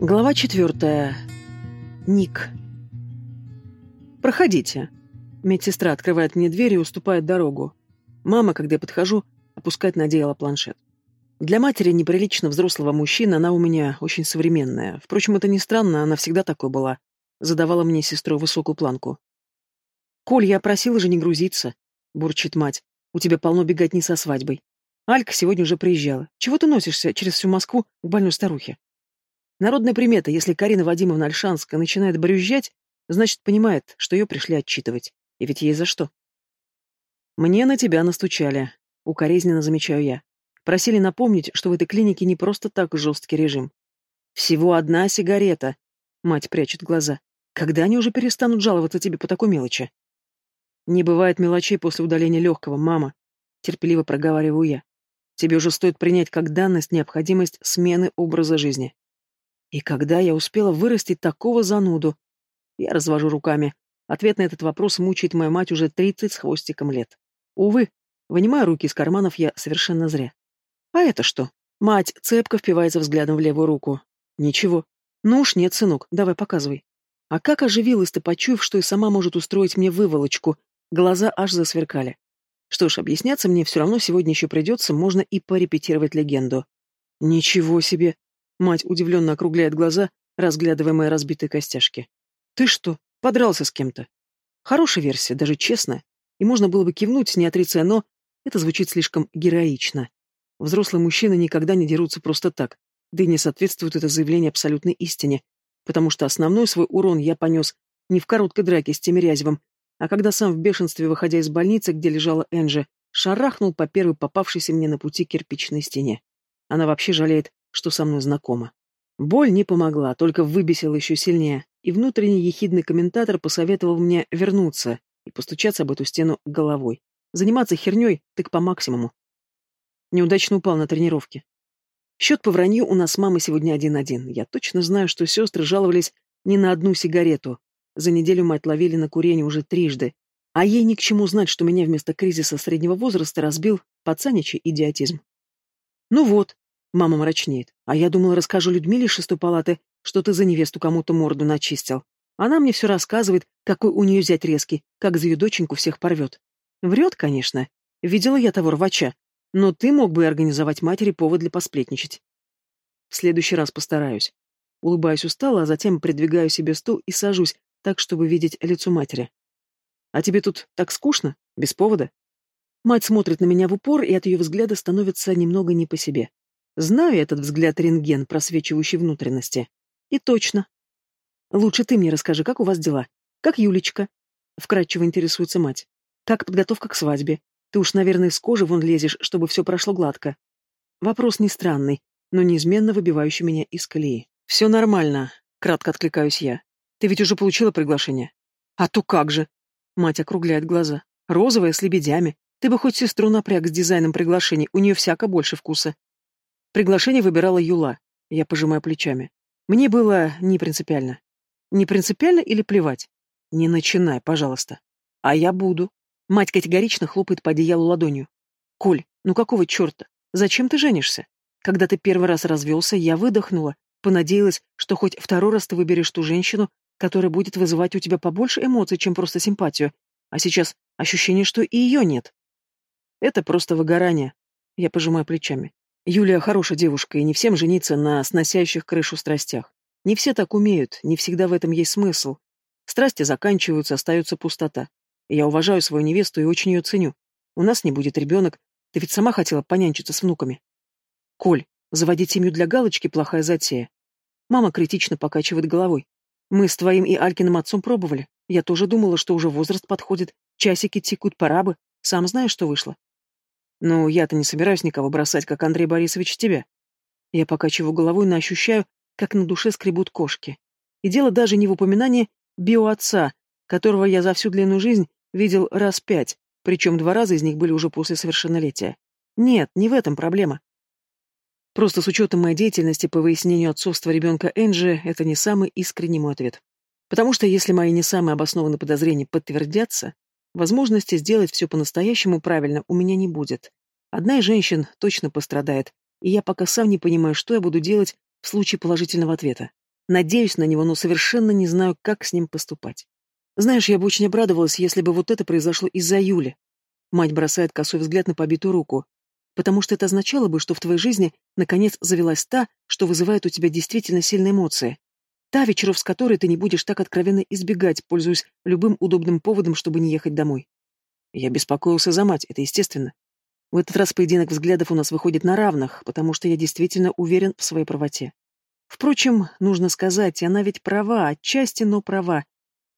Глава четвертая. Ник. «Проходите». Медсестра открывает мне дверь и уступает дорогу. Мама, когда я подхожу, опускает на одеяло планшет. Для матери неприлично взрослого мужчины она у меня очень современная. Впрочем, это не странно, она всегда такой была. Задавала мне сестру высокую планку. «Коль, я просила же не грузиться», — бурчит мать. «У тебя полно бегать не со свадьбой. Алька сегодня уже приезжала. Чего ты носишься через всю Москву к больной старухе?» Народная примета, если Карина Вадимовна Альшанская начинает брюзжать, значит, понимает, что ее пришли отчитывать. И ведь ей за что? «Мне на тебя настучали», — укоризненно замечаю я. Просили напомнить, что в этой клинике не просто так жесткий режим. «Всего одна сигарета», — мать прячет глаза. «Когда они уже перестанут жаловаться тебе по такой мелочи?» «Не бывает мелочей после удаления легкого, мама», — терпеливо проговариваю я. «Тебе уже стоит принять как данность необходимость смены образа жизни». И когда я успела вырастить такого зануду? Я развожу руками. Ответ на этот вопрос мучает мою мать уже тридцать с хвостиком лет. Увы, вынимая руки из карманов я совершенно зря. А это что? Мать цепко впивается взглядом в левую руку. Ничего. Ну уж нет, сынок, давай показывай. А как оживилась ты, почуяв, что и сама может устроить мне выволочку? Глаза аж засверкали. Что ж, объясняться мне все равно сегодня еще придется, можно и порепетировать легенду. Ничего себе! Мать удивленно округляет глаза, разглядывая мои разбитые костяшки. «Ты что, подрался с кем-то?» Хорошая версия, даже честная. И можно было бы кивнуть, не отрицая, но это звучит слишком героично. Взрослые мужчины никогда не дерутся просто так, да и не соответствует это заявление абсолютной истине, потому что основной свой урон я понес не в короткой драке с Тимирязевым, а когда сам в бешенстве, выходя из больницы, где лежала Энджи, шарахнул по первой попавшейся мне на пути кирпичной стене. Она вообще жалеет, что со мной знакома. Боль не помогла, только выбесила еще сильнее, и внутренний ехидный комментатор посоветовал мне вернуться и постучаться об эту стену головой. Заниматься херней так по максимуму. Неудачно упал на тренировке. Счет по вранью у нас с мамой сегодня один-один. Я точно знаю, что сестры жаловались не на одну сигарету. За неделю мать ловили на курение уже трижды. А ей ни к чему знать, что меня вместо кризиса среднего возраста разбил пацаничий идиотизм. Ну вот, Мама мрачнеет. А я думала, расскажу Людмиле из шестой палаты, что ты за невесту кому-то морду начистил. Она мне все рассказывает, какой у нее зять резкий, как за ее доченьку всех порвет. Врет, конечно. Видела я того рвача. Но ты мог бы организовать матери повод для посплетничать. В следующий раз постараюсь. Улыбаюсь устало, а затем придвигаю себе стул и сажусь, так, чтобы видеть лицо матери. А тебе тут так скучно? Без повода? Мать смотрит на меня в упор, и от ее взгляда становится немного не по себе. Знаю этот взгляд рентген, просвечивающий внутренности. И точно. Лучше ты мне расскажи, как у вас дела? Как Юлечка? Вкратчиво интересуется мать. Как подготовка к свадьбе? Ты уж, наверное, из кожи вон лезешь, чтобы все прошло гладко. Вопрос не странный, но неизменно выбивающий меня из колеи. Все нормально, кратко откликаюсь я. Ты ведь уже получила приглашение? А то как же? Мать округляет глаза. Розовая, с лебедями. Ты бы хоть сестру напряг с дизайном приглашений, у нее всяко больше вкуса. Приглашение выбирала Юла. Я пожимаю плечами. Мне было не принципиально. Не принципиально или плевать? Не начинай, пожалуйста. А я буду. Мать категорично хлопает по одеялу ладонью. Коль, ну какого черта? Зачем ты женишься? Когда ты первый раз развелся, я выдохнула, понадеялась, что хоть второй раз ты выберешь ту женщину, которая будет вызывать у тебя побольше эмоций, чем просто симпатию. А сейчас ощущение, что и ее нет. Это просто выгорание. Я пожимаю плечами. Юлия хорошая девушка, и не всем жениться на сносящих крышу страстях. Не все так умеют, не всегда в этом есть смысл. Страсти заканчиваются, остается пустота. Я уважаю свою невесту и очень ее ценю. У нас не будет ребенок. Ты ведь сама хотела понянчиться с внуками. Коль, заводить семью для галочки – плохая затея. Мама критично покачивает головой. Мы с твоим и Алькиным отцом пробовали. Я тоже думала, что уже возраст подходит. Часики тикают, пора бы. Сам знаешь, что вышло. Но я-то не собираюсь никого бросать, как Андрей Борисович, тебя. Я покачиваю головой, но ощущаю, как на душе скребут кошки. И дело даже не в упоминании биоотца, которого я за всю длинную жизнь видел раз пять, причем два раза из них были уже после совершеннолетия. Нет, не в этом проблема. Просто с учетом моей деятельности по выяснению отцовства ребенка Энджи, это не самый искренний мой ответ. Потому что если мои не самые обоснованные подозрения подтвердятся, Возможности сделать все по-настоящему правильно у меня не будет. Одна из женщин точно пострадает, и я пока сам не понимаю, что я буду делать в случае положительного ответа. Надеюсь на него, но совершенно не знаю, как с ним поступать. Знаешь, я бы очень обрадовалась, если бы вот это произошло из-за Юли. Мать бросает косой взгляд на побитую руку. Потому что это означало бы, что в твоей жизни наконец завелась та, что вызывает у тебя действительно сильные эмоции. Та, вечеров с которой ты не будешь так откровенно избегать, пользуясь любым удобным поводом, чтобы не ехать домой. Я беспокоился за мать, это естественно. В этот раз поединок взглядов у нас выходит на равных, потому что я действительно уверен в своей правоте. Впрочем, нужно сказать, она ведь права, отчасти, но права.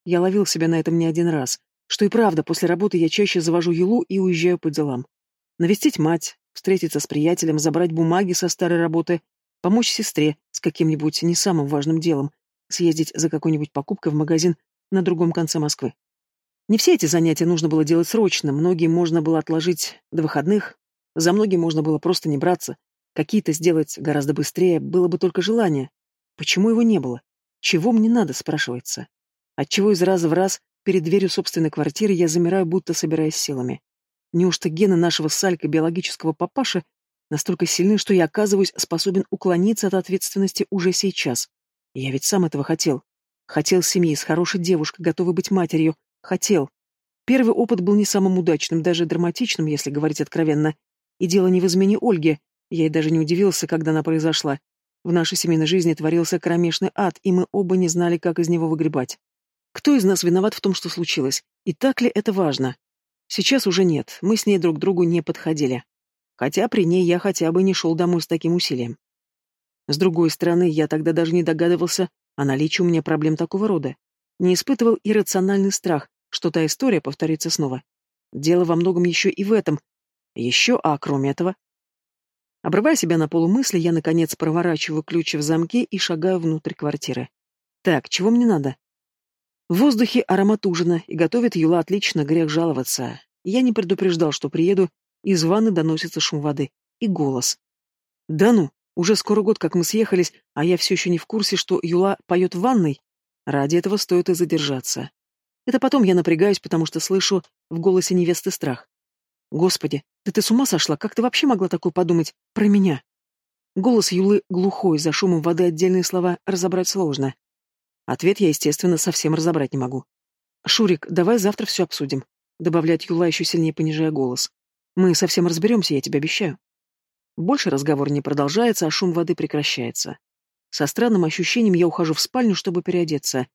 Я ловил себя на этом не один раз, что и правда, после работы я чаще завожу Юлу и уезжаю по делам. Навестить мать, встретиться с приятелем, забрать бумаги со старой работы, помочь сестре с каким-нибудь не самым важным делом, съездить за какой-нибудь покупкой в магазин на другом конце Москвы. Не все эти занятия нужно было делать срочно, многие можно было отложить до выходных, за многие можно было просто не браться, какие-то сделать гораздо быстрее, было бы только желание. Почему его не было? Чего мне надо, спрашивается. Отчего из раза в раз перед дверью собственной квартиры я замираю, будто собираясь силами? Неужто гены нашего салька биологического папаши настолько сильны, что я оказываюсь способен уклониться от ответственности уже сейчас? Я ведь сам этого хотел. Хотел семьи с хорошей девушкой, готовой быть матерью, Хотел. Первый опыт был не самым удачным, даже драматичным, если говорить откровенно. И дело не в измене Ольги. Я и даже не удивился, когда она произошла. В нашей семейной жизни творился кромешный ад, и мы оба не знали, как из него выгребать. Кто из нас виноват в том, что случилось? И так ли это важно? Сейчас уже нет, мы с ней друг другу не подходили. Хотя при ней я хотя бы не шел домой с таким усилием. С другой стороны, я тогда даже не догадывался о наличии у меня проблем такого рода не испытывал иррациональный страх, что та история повторится снова. Дело во многом еще и в этом. Еще, а кроме этого... Обрывая себя на полумысли, я, наконец, проворачиваю ключи в замке и шагаю внутрь квартиры. Так, чего мне надо? В воздухе аромат ужина, и готовит Юла отлично, грех жаловаться. Я не предупреждал, что приеду, из ванны доносится шум воды. И голос. Да ну, уже скоро год, как мы съехались, а я все еще не в курсе, что Юла поет в ванной. Ради этого стоит и задержаться. Это потом я напрягаюсь, потому что слышу в голосе невесты страх. Господи, да ты с ума сошла? Как ты вообще могла такое подумать про меня? Голос Юлы глухой, за шумом воды отдельные слова разобрать сложно. Ответ я, естественно, совсем разобрать не могу. «Шурик, давай завтра все обсудим», — добавляет Юла, еще сильнее понижая голос. «Мы совсем разберемся, я тебе обещаю». Больше разговор не продолжается, а шум воды прекращается. Со странным ощущением я ухожу в спальню, чтобы переодеться.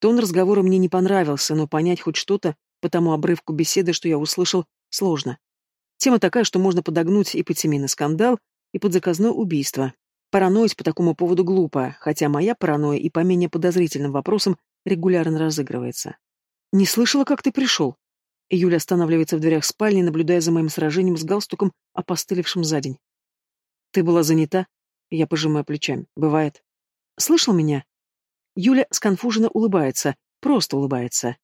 Тон разговора мне не понравился, но понять хоть что-то по тому обрывку беседы, что я услышал, сложно. Тема такая, что можно подогнуть и под семейный скандал, и под заказное убийство. Параноить по такому поводу глупо, хотя моя паранойя и по менее подозрительным вопросам регулярно разыгрывается. «Не слышала, как ты пришел?» Юля останавливается в дверях спальни, наблюдая за моим сражением с галстуком, опостылевшим за день. «Ты была занята?» Я пожимаю плечами. Бывает. Слышал меня? Юля сконфуженно улыбается. Просто улыбается.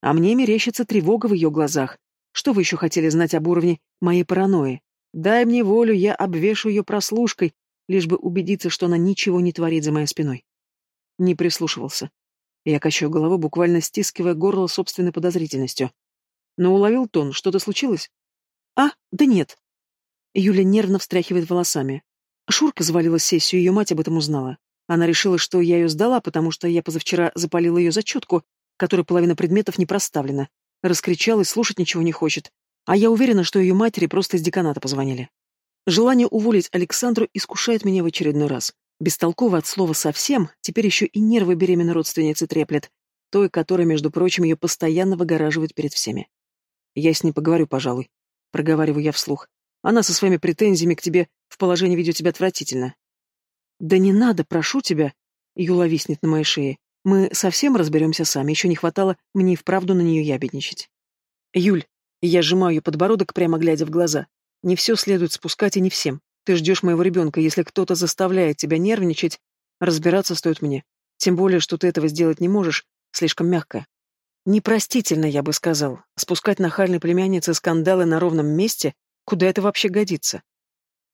А мне мерещится тревога в ее глазах. Что вы еще хотели знать об уровне моей паранойи? Дай мне волю, я обвешу ее прослушкой, лишь бы убедиться, что она ничего не творит за моей спиной. Не прислушивался. Я качаю головой, буквально стискивая горло собственной подозрительностью. Но уловил тон. Что-то случилось? А, да нет. Юля нервно встряхивает волосами. Шурка завалила сессию, ее мать об этом узнала. Она решила, что я ее сдала, потому что я позавчера запалила ее зачетку, которой половина предметов не проставлена. Раскричалась, слушать ничего не хочет. А я уверена, что ее матери просто из деканата позвонили. Желание уволить Александру искушает меня в очередной раз. Бестолково от слова «совсем», теперь еще и нервы беременной родственницы треплет, той, которая, между прочим, ее постоянно выгораживает перед всеми. Я с ней поговорю, пожалуй. Проговариваю я вслух. Она со своими претензиями к тебе в положении ведет тебя отвратительно. Да не надо, прошу тебя. Юла виснет на моей шее. Мы совсем разберемся сами, еще не хватало мне и вправду на нее ябедничать. Юль, я сжимаю ее подбородок, прямо глядя в глаза. Не все следует спускать и не всем. Ты ждешь моего ребенка, если кто-то заставляет тебя нервничать, разбираться стоит мне. Тем более, что ты этого сделать не можешь, слишком мягко. Непростительно, я бы сказал, спускать нахальной племяннице скандалы на ровном месте, Куда это вообще годится?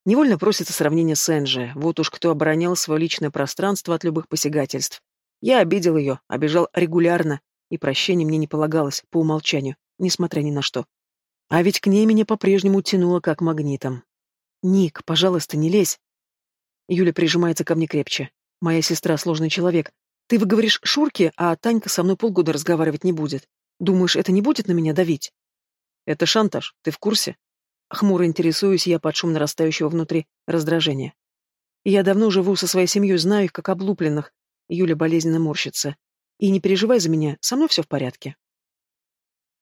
Невольно просится сравнение с Энджи. Вот уж кто оборонял свое личное пространство от любых посягательств. Я обидел ее, обижал регулярно, и прощение мне не полагалось, по умолчанию, несмотря ни на что. А ведь к ней меня по-прежнему тянуло как магнитом. «Ник, пожалуйста, не лезь!» Юля прижимается ко мне крепче. Моя сестра сложный человек. Ты выговоришь Шурке, а Танька со мной полгода разговаривать не будет. Думаешь, это не будет на меня давить? Это шантаж, ты в курсе? Хмуро интересуюсь я под шум нарастающего внутри раздражения. Я давно живу со своей семьей, знаю их как облупленных. Юля болезненно морщится. И не переживай за меня, со мной все в порядке.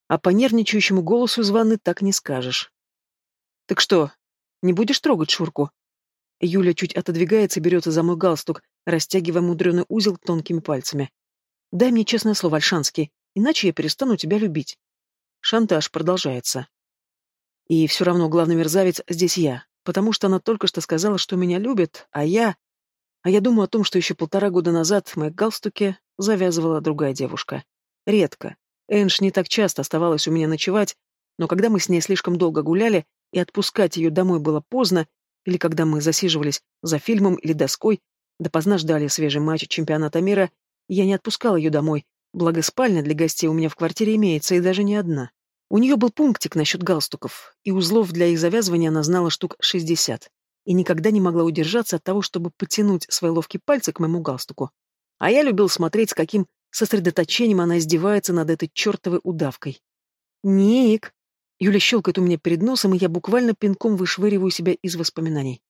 А по нервничающему голосу из ванны так не скажешь. Так что, не будешь трогать Шурку? Юля чуть отодвигается и берется за мой галстук, растягивая мудреный узел тонкими пальцами. Дай мне честное слово, Альшанский, иначе я перестану тебя любить. Шантаж продолжается. И все равно главный мерзавец здесь я, потому что она только что сказала, что меня любит, а я... А я думаю о том, что еще полтора года назад в моей галстуке завязывала другая девушка. Редко. Энш не так часто оставалась у меня ночевать, но когда мы с ней слишком долго гуляли, и отпускать ее домой было поздно, или когда мы засиживались за фильмом или доской, допоздна ждали свежий матч чемпионата мира, я не отпускал ее домой, благо спальня для гостей у меня в квартире имеется, и даже не одна. У нее был пунктик насчет галстуков, и узлов для их завязывания она знала штук шестьдесят, и никогда не могла удержаться от того, чтобы потянуть свои ловкие пальцы к моему галстуку. А я любил смотреть, с каким сосредоточением она издевается над этой чертовой удавкой. «Ник!» Юля щелкает у меня перед носом, и я буквально пинком вышвыриваю себя из воспоминаний.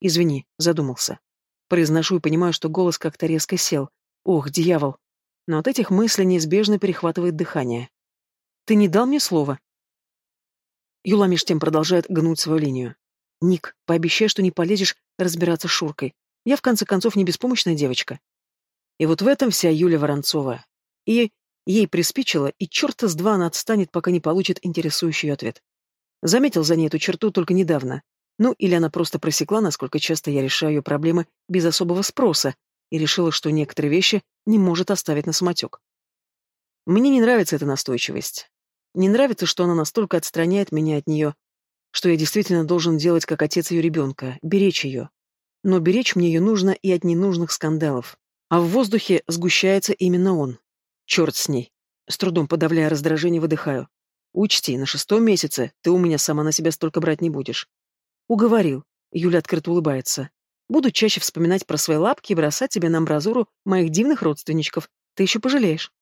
«Извини», — задумался. Произношу и понимаю, что голос как-то резко сел. Ох, дьявол. Но от этих мыслей неизбежно перехватывает дыхание. «Ты не дал мне слова?» Юла меж тем продолжает гнуть свою линию. «Ник, пообещай, что не полезешь разбираться с Шуркой. Я, в конце концов, не беспомощная девочка». И вот в этом вся Юля Воронцова. И Ей приспичило, и черта с два она отстанет, пока не получит интересующий ответ. Заметил за ней эту черту только недавно. Ну, или она просто просекла, насколько часто я решаю ее проблемы без особого спроса, и решила, что некоторые вещи не может оставить на самотек. Мне не нравится эта настойчивость. Не нравится, что она настолько отстраняет меня от нее, что я действительно должен делать как отец ее ребенка, беречь ее. Но беречь мне ее нужно и от ненужных скандалов. А в воздухе сгущается именно он, Черт с ней. С трудом подавляя раздражение, выдыхаю. Учти, на шестом месяце ты у меня сама на себя столько брать не будешь. Уговорил. Юля открыто улыбается. Буду чаще вспоминать про свои лапки и бросать тебе на амбразуру моих дивных родственничков. Ты еще пожалеешь.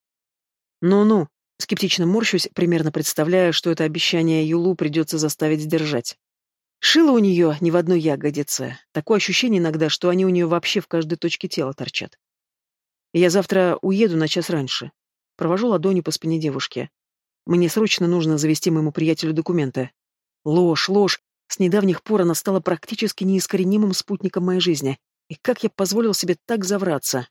Ну-ну, скептично морщусь, примерно представляя, что это обещание Юлу придется заставить сдержать. Шило у нее не в одной ягодице. Такое ощущение иногда, что они у нее вообще в каждой точке тела торчат. Я завтра уеду на час раньше. Провожу ладонью по спине девушки. Мне срочно нужно завести моему приятелю документы. Ложь, ложь. С недавних пор она стала практически неискоренимым спутником моей жизни. И как я позволил себе так завраться?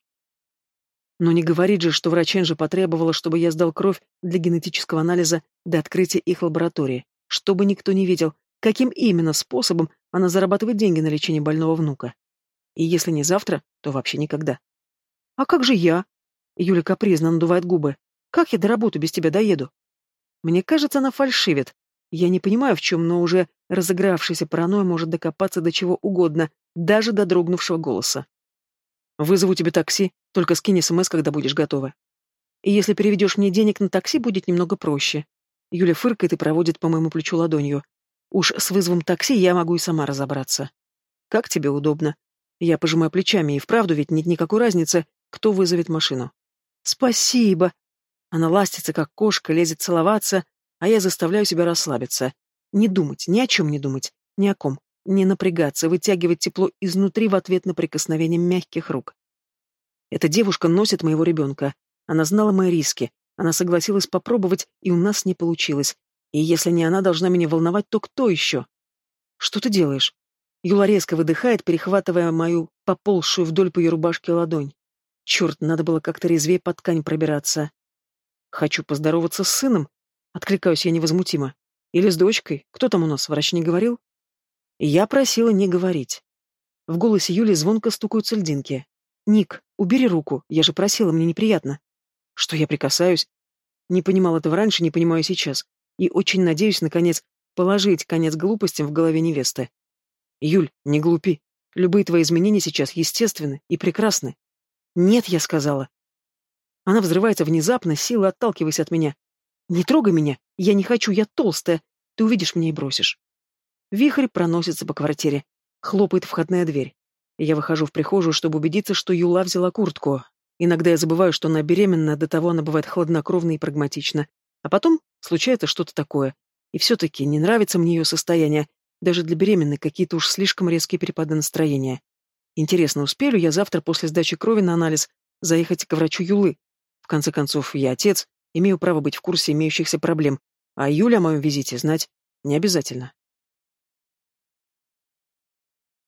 Но не говорит же, что врач Энжи потребовала, чтобы я сдал кровь для генетического анализа до открытия их лаборатории, чтобы никто не видел, каким именно способом она зарабатывает деньги на лечение больного внука. И если не завтра, то вообще никогда. «А как же я?» Юля капризно надувает губы. «Как я до работы без тебя доеду?» Мне кажется, она фальшивит. Я не понимаю, в чем, но уже разыгравшаяся паранойя может докопаться до чего угодно, даже до дрогнувшего голоса. «Вызову тебе такси, только скинь СМС, когда будешь готова. И если переведешь мне денег на такси, будет немного проще». Юля фыркает и проводит по моему плечу ладонью. «Уж с вызовом такси я могу и сама разобраться». «Как тебе удобно?» Я пожимаю плечами, и вправду ведь нет никакой разницы, кто вызовет машину. Спасибо. Она ластится, как кошка, лезет целоваться, а я заставляю себя расслабиться. Не думать, ни о чем не думать, ни о ком. Не напрягаться, вытягивать тепло изнутри в ответ на прикосновение мягких рук. Эта девушка носит моего ребенка. Она знала мои риски. Она согласилась попробовать, и у нас не получилось. И если не она должна меня волновать, то кто еще? Что ты делаешь? Юла резко выдыхает, перехватывая мою поползшую вдоль по ее рубашке ладонь. Черт, надо было как-то резвее под ткань пробираться. Хочу поздороваться с сыном. Откликаюсь я невозмутимо. Или с дочкой. Кто там у нас, врач не говорил? Я просила не говорить. В голосе Юли звонко стукаются льдинки. «Ник, убери руку, я же просила, мне неприятно». «Что я прикасаюсь?» Не понимал этого раньше, не понимаю сейчас. И очень надеюсь, наконец, положить конец глупостям в голове невесты. «Юль, не глупи. Любые твои изменения сейчас естественны и прекрасны. «Нет», — я сказала. Она взрывается внезапно, силой отталкиваясь от меня. «Не трогай меня! Я не хочу, я толстая! Ты увидишь меня и бросишь!» Вихрь проносится по квартире. Хлопает входная дверь. Я выхожу в прихожую, чтобы убедиться, что Юла взяла куртку. Иногда я забываю, что она беременна, до того она бывает хладнокровна и прагматична. А потом случается что-то такое. И все-таки не нравится мне ее состояние. Даже для беременной какие-то уж слишком резкие перепады настроения. Интересно, успею ли я завтра после сдачи крови на анализ заехать к врачу Юлы? В конце концов, я отец, имею право быть в курсе имеющихся проблем, а Юля о моем визите знать не обязательно.